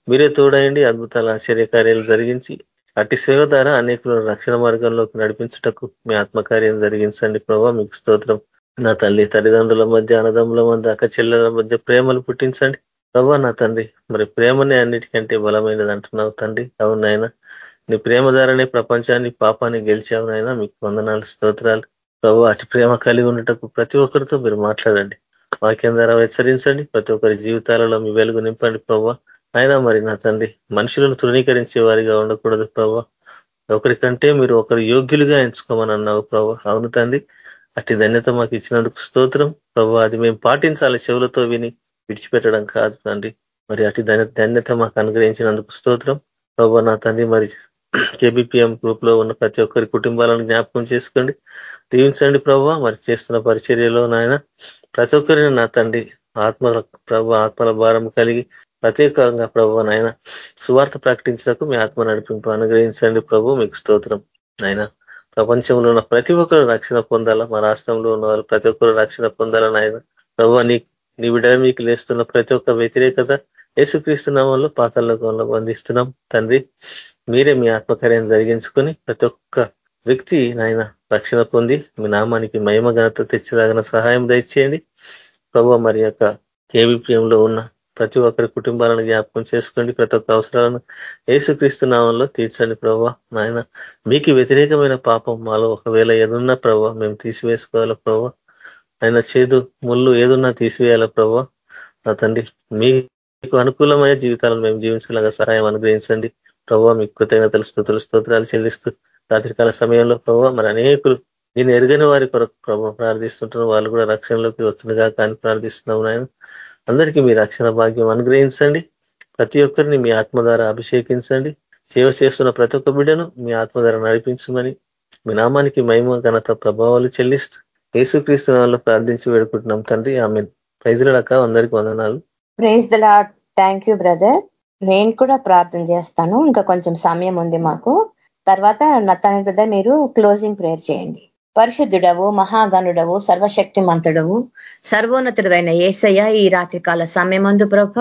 మీరే తోడయండి అద్భుతాల ఆశ్చర్యకార్యాలు జరిగించి అట్టి సేవ ద్వారా అనేకులను రక్షణ మార్గంలోకి నడిపించుటకు మీ ఆత్మకార్యం జరిగించండి ప్రభావ మీకు స్తోత్రం. నా తల్లి తల్లిదండ్రుల మధ్య అన్నదమ్ముల మధ్య అక్క చెల్లెల మధ్య ప్రేమలు పుట్టించండి. ప్రభా నా తండ్రి మరి ప్రేమనే అన్నిటికంటే బలమైనది అంటున్నావు తండ్రి. అవునాయన నీ ప్రేమ ద్వారానే ప్రపంచాన్ని పాపాన్ని గెలిచావునైనా మీకు వందనాలు స్తోత్రాలు. ప్రభు అటు ప్రేమ కలిగి ఉండటకు ప్రతి ఒక్కరితో మీరు మాట్లాడండి. వాక్యం ద్వారా హెచ్చరించండి. ప్రతి ఒక్కరి జీవితాలలో మీ వెలుగు నింపండి ప్రభు. అయినా మరి నా తండ్రి మనుషులను తృణీకరించే వారిగా ఉండకూడదు ప్రభు. ఒకరికంటే మీరు ఒకరు యోగ్యులుగా ఎంచుకోమని అన్నావు ప్రభు. అవును తండ్రి అట్టి ధన్యత మాకు ఇచ్చినందుకు స్తోత్రం. ప్రభు అది మేము పాటించాలి చెవులతో విని విడిచిపెట్టడం కాదు తండ్రి. మరి అటు ధన్యత మాకు అనుగ్రహించినందుకు స్తోత్రం. ప్రభు నా తండ్రి మరి కేబిపిఎం గ్రూప్లో ఉన్న ప్రతి ఒక్కరి కుటుంబాలను జ్ఞాపకం చేసుకోండి. దీవించండి ప్రభావ మరి చేస్తున్న పరిచర్యలో నాయన ప్రతి ఒక్కరిని నా తండ్రి ఆత్మల ప్రభు ఆత్మల భారం కలిగి ప్రత్యేకంగా ప్రభు నాయన సువార్త ప్రకటించడానికి మీ ఆత్మ నడిపింపు అనుగ్రహించండి ప్రభు. మీకు స్తోత్రం. నాయన ప్రపంచంలో ఉన్న ప్రతి ఒక్కరు రక్షణ పొందాలా? మా రాష్ట్రంలో ఉన్న వాళ్ళు ప్రతి ఒక్కరు రక్షణ పొందాలా నాయన? ప్రభు నీ నీ బిడ్డ మీకు లేస్తున్న ప్రతి ఒక్క వ్యతిరేకత యేసుక్రీస్తు నామంలో పాతల్లో బంధిస్తున్నాం తండ్రి మీరే మీ ఆత్మకార్యాన్ని జరిగించుకొని ప్రతి ఒక్క వ్యక్తి నాయన రక్షణ పొంది మీ నామానికి మహిమ ఘనత తెచ్చేలాగిన సహాయం దయచేయండి. ప్రభు మరి యొక్క కేవీపీఎంలో ఉన్న ప్రతి ఒక్కరి కుటుంబాలను జ్ఞాపకం చేసుకోండి. ప్రతి ఒక్క అవసరాలను ఏసుక్రీస్తు నామంలో తీర్చండి ప్రభావ నాయన మీకు వ్యతిరేకమైన పాపం మాలో ఒకవేళ ఏదున్నా ప్రభావ మేము తీసివేసుకోవాలా ప్రభావ ఆయన చేదు ముళ్ళు ఏదున్నా తీసివేయాలా ప్రభావ నా తండ్రి మీకు అనుకూలమైన జీవితాలను మేము జీవించలాగా సహాయం అనుగ్రహించండి. ప్రభావ మీ కృతజ్ఞతలు స్థుతులు స్తోత్రాలు చెల్లిస్తూ రాత్రికాల సమయంలో ప్రభావ మరి అనేకులు నేను ఎరగని వారి కొరకు ప్రభావ ప్రార్థిస్తుంటున్న వాళ్ళు కూడా రక్షణలోకి వచ్చినగా కానీ ప్రార్థిస్తున్నాం నాయన. అందరికీ మీ రక్షణ భాగ్యం అనుగ్రహించండి. ప్రతి ఒక్కరిని మీ ఆత్మ ద్వారా అభిషేకించండి. సేవ చేస్తున్న ప్రతి ఒక్క బిడ్డను మీ ఆత్మ ద్వారా నడిపించమని మీ నామానికి మహిమ ఘనత ప్రభావాలు చెల్లిస్తూ యేసుక్రీస్తు ప్రార్థించి వేడుకుంటున్నాం తండ్రి. ఆమె ప్రైజులక అందరికీ వందనాలు. Praise thank you brother. నేను కూడా ప్రార్థన చేస్తాను. ఇంకా కొంచెం సమయం ఉంది మాకు. తర్వాత నత్తాని పెద్ద మీరు క్లోజింగ్ ప్రేయర్ చేయండి. పరిశుద్ధుడవు మహాగనుడవు సర్వశక్తి మంతుడవు సర్వోన్నతుడైన ఏసయ్య ఈ రాత్రికాల సమయమందు ప్రభ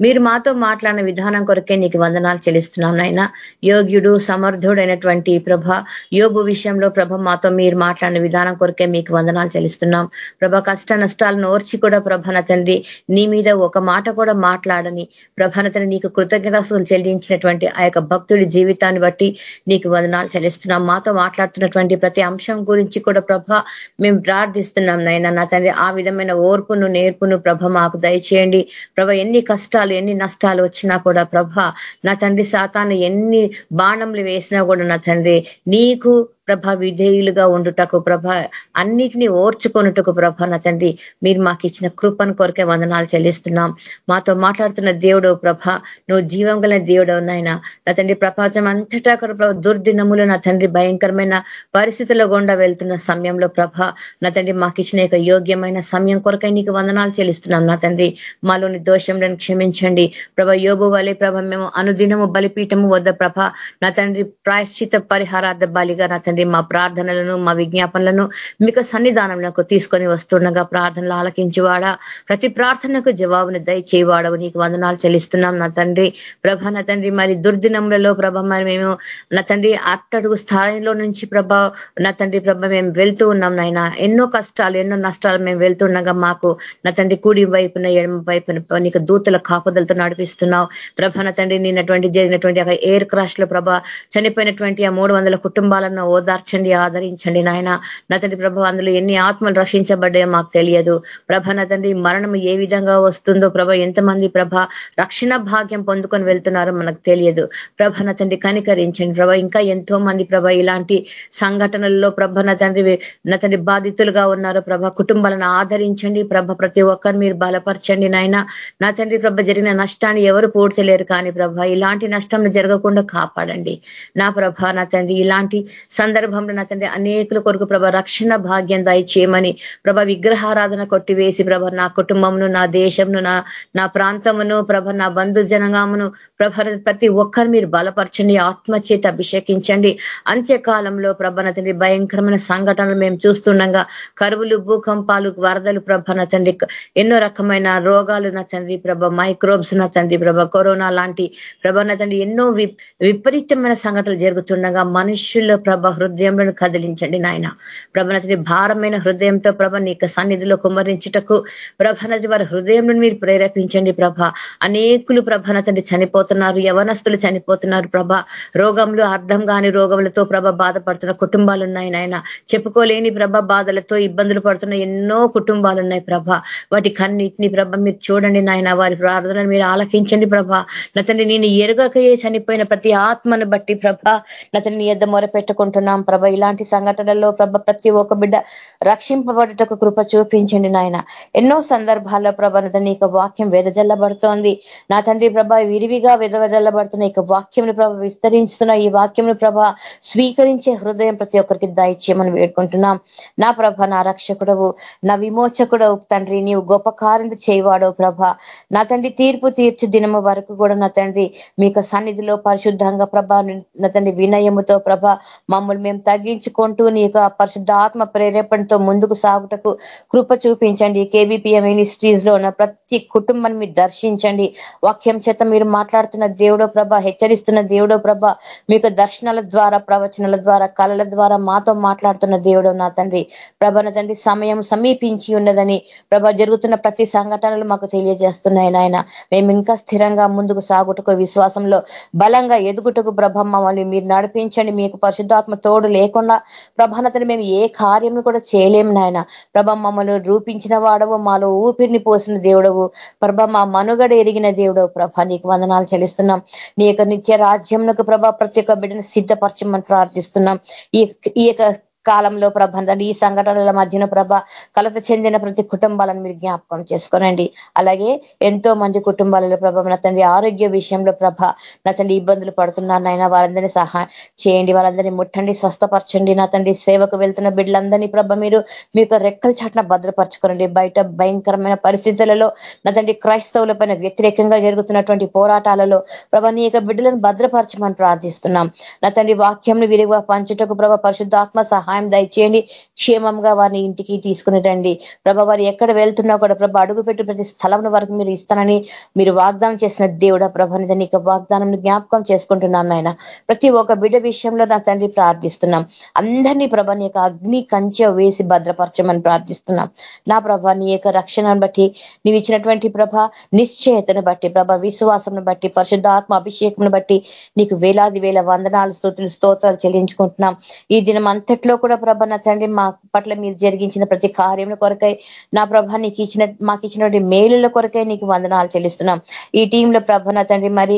మీరు మాతో మాట్లాడిన విధానం కొరకే నీకు వందనాలు చెల్లిస్తున్నాం నాయన. యోగ్యుడు సమర్థుడైనటువంటి ప్రభ యోగు విషయంలో ప్రభ మాతో మీరు మాట్లాడిన విధానం కొరకే మీకు వందనాలు చెల్లిస్తున్నాం. ప్రభ కష్ట నష్టాలను ఓర్చి కూడా ప్రభన తండ్రి నీ మీద ఒక మాట కూడా మాట్లాడని ప్రభన తండ్రి నీకు కృతజ్ఞతలు చెల్లించినటువంటి ఆ యొక్క భక్తుడి జీవితాన్ని బట్టి నీకు వందనాలు చెల్లిస్తున్నాం. మాతో మాట్లాడుతున్నటువంటి ప్రతి అంశం గురించి గురించి కూడా ప్రభ మేము ప్రార్థిస్తున్నాం నాయన. నా తండ్రి ఆ విధమైన ఓర్పును నేర్పును ప్రభ మాకు దయచేయండి. ప్రభ ఎన్ని కష్టాలు ఎన్ని నష్టాలు వచ్చినా కూడా ప్రభ నా తండ్రి సాతాను ఎన్ని బాణంలు వేసినా కూడా నా తండ్రి నీకు ప్రభ విధేయులుగా ఉండుటకు ప్రభ అన్నిటినీ ఓర్చుకొనుటకు ప్రభ నా తండ్రి మీరు మాకు ఇచ్చిన కృపను కొరకే వందనాలు చెల్లిస్తున్నాం. మాతో మాట్లాడుతున్న దేవుడు ప్రభ నువ్వు జీవం గల దేవుడు నాయన. నా తండ్రి ప్రపంచం అంతటా ప్రభ దుర్దినములు నా తండ్రి భయంకరమైన పరిస్థితుల్లో గుండా వెళ్తున్న సమయంలో ప్రభ నా తండ్రి మాకు ఇచ్చిన యొక్క యోగ్యమైన సమయం కొరకై నీకు వందనాలు చెల్లిస్తున్నాం. నా తండ్రి మాలోని దోషంలను క్షమించండి. ప్రభ యోగు వలె ప్రభ మేము అనుదినము బలిపీఠము వద్ద ప్రభ నా తండ్రి ప్రాయశ్చిత పరిహారార్థ బలిగా నా తండ్రి మా ప్రార్థనలను మా విజ్ఞాపనలను మీకు సన్నిధానంలో తీసుకొని వస్తుండగా ప్రార్థనలు ఆలకించేవాడా. ప్రతి ప్రార్థనకు జవాబుని దయచేవాడవు నీకు వందనాలు చెల్లిస్తున్నాం. నా తండ్రి ప్రభ నా తండ్రి మరి దుర్దినములలో ప్రభ మరి మేము నా తండ్రి అట్టడుగు స్థాయిలో నుంచి ప్రభ నా తండ్రి ప్రభ మేము వెళ్తూ ఉన్నాం నాయన. ఎన్నో కష్టాలు ఎన్నో నష్టాలు మేము వెళ్తుండగా మాకు నా తండ్రి కుడి వైపున ఎడమ వైపున నీకు దూతల కాపుదలతో నడిపిస్తున్నావు. ప్రభ నా తండ్రి నిన్నటువంటి జరిగినటువంటి ఎయిర్ క్రాష్లో ప్రభ చనిపోయినటువంటి ఆ మూడు వందల కుటుంబాలను ఓదార్చండి ఆదరించండి నాయన. నా తండ్రి ప్రభ అందులో ఎన్ని ఆత్మలు రక్షించబడ్డాయో మాకు తెలియదు. ప్రభ నా తండ్రి మరణం ఏ విధంగా వస్తుందో ప్రభ ఎంతమంది ప్రభ రక్షణ భాగ్యం పొందుకొని వెళ్తున్నారో మనకు తెలియదు. ప్రభ నా తండ్రి కనికరించండి ప్రభ. ఇంకా ఎంతో మంది ప్రభ ఇలాంటి సంఘటనల్లో ప్రభ నా తండ్రి నా తండ్రి బాధితులుగా ఉన్నారు ప్రభ కుటుంబాలను ఆదరించండి ప్రభ. ప్రతి ఒక్కరిని మీరు బలపరచండి నాయన. నా తండ్రి ప్రభ జరిగిన నష్టాన్ని ఎవరు పూడ్చలేరు కానీ ప్రభ ఇలాంటి నష్టం జరగకుండా కాపాడండి. నా ప్రభ నా తండ్రి ఇలాంటి సందర్భ సందర్భంలో నా తండ్రి అనేకుల కొరకు ప్రభ రక్షణ భాగ్యం దయచేయమని ప్రభ విగ్రహారాధన కొట్టివేసి ప్రభ నా కుటుంబంను నా దేశంను నా నా ప్రాంతమును ప్రభ నా బంధు జనగామును ప్రభ ప్రతి ఒక్కరు మీరు బలపరచండి ఆత్మచేత అభిషేకించండి. అంత్యకాలంలో ప్రభ నా తండ్రి భయంకరమైన సంఘటనలు మేము చూస్తుండగా కరువులు భూకంపాలు వరదలు ప్రభ నా తండ్రి ఎన్నో రకమైన రోగాలు నా తండ్రి ప్రభ మైక్రోబ్స్ నా తండ్రి ప్రభ కరోనా లాంటి ప్రభ నా తండ్రి ఎన్నో విపరీతమైన సంఘటనలు జరుగుతుండగా మనుషుల ప్రభ హృదయంలో కదిలించండి నాయన. ప్రభ భారమైన హృదయంతో ప్రభ నీ సన్నిధిలో కుమరించుటకు ప్రభనతి వారి హృదయంలో మీరు ప్రేరేపించండి ప్రభ. అనేకులు ప్రభ చనిపోతున్నారు యవనస్తులు చనిపోతున్నారు ప్రభ. రోగంలో అర్థం కాని రోగములతో ప్రభ బాధపడుతున్న కుటుంబాలు ఉన్నాయి నాయన. చెప్పుకోలేని ప్రభ బాధలతో ఇబ్బందులు పడుతున్న ఎన్నో కుటుంబాలు ఉన్నాయి ప్రభ. వాటి కన్నిటిని ప్రభ మీరు చూడండి నాయన. వారి ప్రార్థనలు మీరు ఆలకించండి ప్రభ. నతని నేను ఎరుగకయే చనిపోయిన ప్రతి ఆత్మను బట్టి ప్రభ నతని నీ ఎద్ద మొర పెట్టుకుంటున్నా ప్రభ. ఇలాంటి సంఘటనల్లో ప్రభ ప్రతి ఒక్క బిడ్డ రక్షింపబడుటకు కృప చూపించండి నాయన. ఎన్నో సందర్భాల్లో ప్రభ నతని యొక్క వాక్యం వెదజల్లబడుతోంది. నా తండ్రి ప్రభ విరివిగా వెదవెదల్లబడుతున్న ఇక వాక్యంను ప్రభ విస్తరించుతున్న ఈ వాక్యంను ప్రభ స్వీకరించే హృదయం ప్రతి ఒక్కరికి దయచేయమని వేడుకుంటున్నాం. నా ప్రభ నా రక్షకుడవు నా విమోచకుడవు తండ్రి. నీవు గొప్ప కారులు చేయవాడవు ప్రభ. నా తండ్రి తీర్పు తీర్చి దినము వరకు కూడా నా తండ్రి మీకు సన్నిధిలో పరిశుద్ధంగా ప్రభ నా తండ్రి వినయముతో ప్రభ మమ్మల్ని మేము తగ్గించుకుంటూ నీ యొక్క పరిశుద్ధాత్మ ప్రేరేపణతో ముందుకు సాగుటకు కృప చూపించండి. కేబీపీఎం మినిస్ట్రీస్లో ఉన్న ప్రతి కుటుంబాన్ని మీరు దర్శించండి. వాక్యం చేత మీరు మాట్లాడుతున్న దేవుడో ప్రభ హెచ్చరిస్తున్న దేవుడో ప్రభ మీకు దర్శనాల ద్వారా ప్రవచనాల ద్వారా కళల ద్వారా మాతో మాట్లాడుతున్న దేవుడు నా తండ్రి. ప్రభన తండ్రి సమయం సమీపించి ఉన్నదని ప్రభ జరుగుతున్న ప్రతి సంఘటనలు మాకు తెలియజేస్తున్నాయి నాయన. మేము ఇంకా స్థిరంగా ముందుకు సాగుటకు విశ్వాసంలో బలంగా ఎదుగుటకు ప్రభ మమ్మల్ని మీరు నడిపించండి. మీకు పరిశుద్ధాత్మ తోడు లేకుండా ప్రభానతను మేము ఏ కార్యం కూడా చేయలేము నాయన. ప్రభ మమ్మల్ని రూపించిన వాడవు మాలో ఊపిరిని పోసిన దేవుడవు. ప్రభ మా మనుగడ ఎరిగిన దేవుడవు. ప్రభ నీకు వందనాలు చెల్లిస్తున్నాం. నీ యొక్క నిత్య రాజ్యంకు ప్రభ ప్రతి ఒక్క బిడ్డను సిద్ధపరచమని ప్రార్థిస్తున్నాం. ఈ ఈ యొక్క కాలంలో ప్రభ ఈ సంఘటనల మధ్యన ప్రభ కలత చెందిన ప్రతి కుటుంబాలను మీరు జ్ఞాపకం చేసుకోనండి. అలాగే ఎంతో మంది కుటుంబాలలో ప్రభ నా తండ్రి ఆరోగ్య విషయంలో ప్రభ నా తండ్రి ఇబ్బందులు పడుతున్నారు నాయన వారందరినీ సహాయం చేయండి వారందరినీ ముట్టండి స్వస్థపరచండి. నా తండ్రి సేవకు వెళ్తున్న బిడ్డలందరినీ ప్రభ మీరు మీ యొక్క రెక్కల చాటున భద్రపరచుకోనండి. బయట భయంకరమైన పరిస్థితులలో నా తండ్రి క్రైస్తవుల పైన వ్యతిరేకంగా జరుగుతున్నటువంటి పోరాటాలలో ప్రభ నీ యొక్క బిడ్డలను భద్రపరచమని ప్రార్థిస్తున్నాం. నా తండ్రి వాక్యంను విరిగా పంచుటకు ప్రభ పరిశుద్ధాత్మ సహాయం సహాయం దయచేయండి. క్షేమంగా వారిని ఇంటికి తీసుకునేటండి ప్రభ వారు ఎక్కడ వెళ్తున్నా కూడా ప్రభ అడుగు ప్రతి స్థలం వరకు మీరు ఇస్తానని మీరు వాగ్దానం చేసిన దేవుడా ప్రభాని నీకు వాగ్దానం జ్ఞాపకం చేసుకుంటున్నాను నాయన. ప్రతి ఒక్క బిడ్డ విషయంలో నా తండ్రి ప్రార్థిస్తున్నాం. అందరినీ ప్రభ నీ యొక్క అగ్ని కంచె వేసి భద్రపరచమని ప్రార్థిస్తున్నాం. నా ప్రభ నీ యొక్క రక్షణను బట్టి నీవు ఇచ్చినటువంటి ప్రభ నిశ్చయతను బట్టి ప్రభ విశ్వాసంను బట్టి పరిశుద్ధాత్మ అభిషేకంను బట్టి నీకు వేలాది వేల వందనాలు స్తోత్రులు స్తోత్రాలు చెల్లించుకుంటున్నాం. ఈ దినం అంతట్లో కూడా ప్రభ నా తండ్రి మా పట్ల మీరు జరిగించిన ప్రతి కార్యముల కొరకై నా ప్రభ నీకు ఇచ్చిన మాకు ఇచ్చినటువంటి మేలుల కొరకై నీకు వందనాలు చెల్లిస్తున్నాం. ఈ టీంలో ప్రభ నా తండ్రి మరి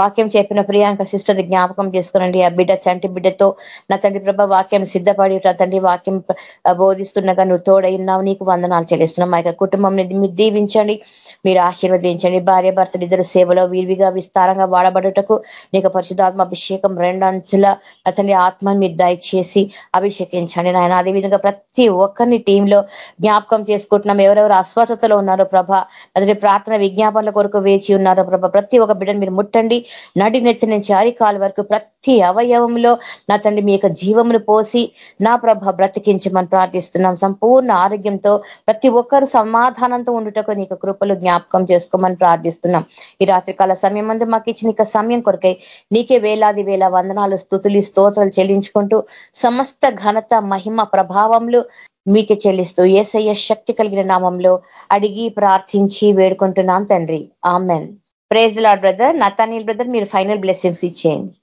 వాక్యం చెప్పిన ప్రియాంక సిస్టర్ జ్ఞాపకం చేసుకునండి. ఆ బిడ్డ చంటి బిడ్డతో నా తండ్రి ప్రభ వాక్యం సిద్ధపడి తండ్రి వాక్యం బోధిస్తున్నగా నువ్వు తోడైనావు నీకు వందనాలు చెల్లిస్తున్నాం. మా యొక్క కుటుంబం మీరు దీవించండి. మీరు ఆశీర్వదించండి. భార్య భర్తలు ఇద్దరు సేవలో వీరివిగా విస్తారంగా వాడబడుటకు నీకు పరిశుధాత్మ అభిషేకం రెండంచుల అతని ఆత్మను మీరు దయచేసి అభిషేకించండి. నాయన అదేవిధంగా ప్రతి ఒక్కరిని టీంలో జ్ఞాపకం చేసుకుంటున్నాం. ఎవరెవరు అస్వస్థతలో ఉన్నారో ప్రభ అతని ప్రార్థన విజ్ఞాపనల కొరకు వేచి ఉన్నారో ప్రభ ప్రతి ఒక్క బిడ్డను మీరు ముట్టండి. నడి నెత్తి నుంచి అరికాల వరకు ప్రతి అవయవంలో నా తండ్రి మీ యొక్క జీవమును పోసి నా ప్రభ బ్రతికించమని ప్రార్థిస్తున్నాం. సంపూర్ణ ఆరోగ్యంతో ప్రతి ఒక్కరు సమాధానంతో ఉండుటకు నీకు కృపలు జ్ఞాపకం చేసుకోమని ప్రార్థిస్తున్నాం. ఈ రాత్రికాల సమయం మంది మాకు ఇచ్చిన సమయం కొరకై నీకే వేలాది వేల వందనాలు స్థుతులు స్తోత్రాలు చెల్లించుకుంటూ సమస్త ఘనత మహిమ ప్రభావంలో మీకే చెల్లిస్తూ ఏసయ్య శక్తి కలిగిన నామంలో అడిగి ప్రార్థించి వేడుకుంటున్నాం తండ్రి. Amen. Praise Lord brother Nathaniel brother మీరు ఫైనల్ బ్లెస్సింగ్స్ ఇచ్చేయండి.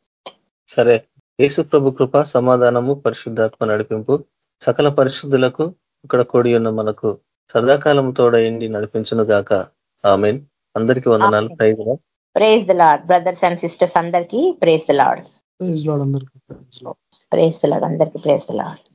సరే. యేసు ప్రభు కృప సమాధానము పరిశుద్ధాత్మ నడిపింపు సకల పరిశుద్ధులకు ఇక్కడ కూడి ఉన్న మనకు సదాకాలం తోడయండి నడిపించును గాక. ఆమెన్. అందరికీ వందనాలు. Praise praise the Lord. Brothers and sisters అందరికీ praise the Lord. Praise Lord అందరికీ. Praise the Lord. అందరికీ ప్రేజ్ ద లాడ్.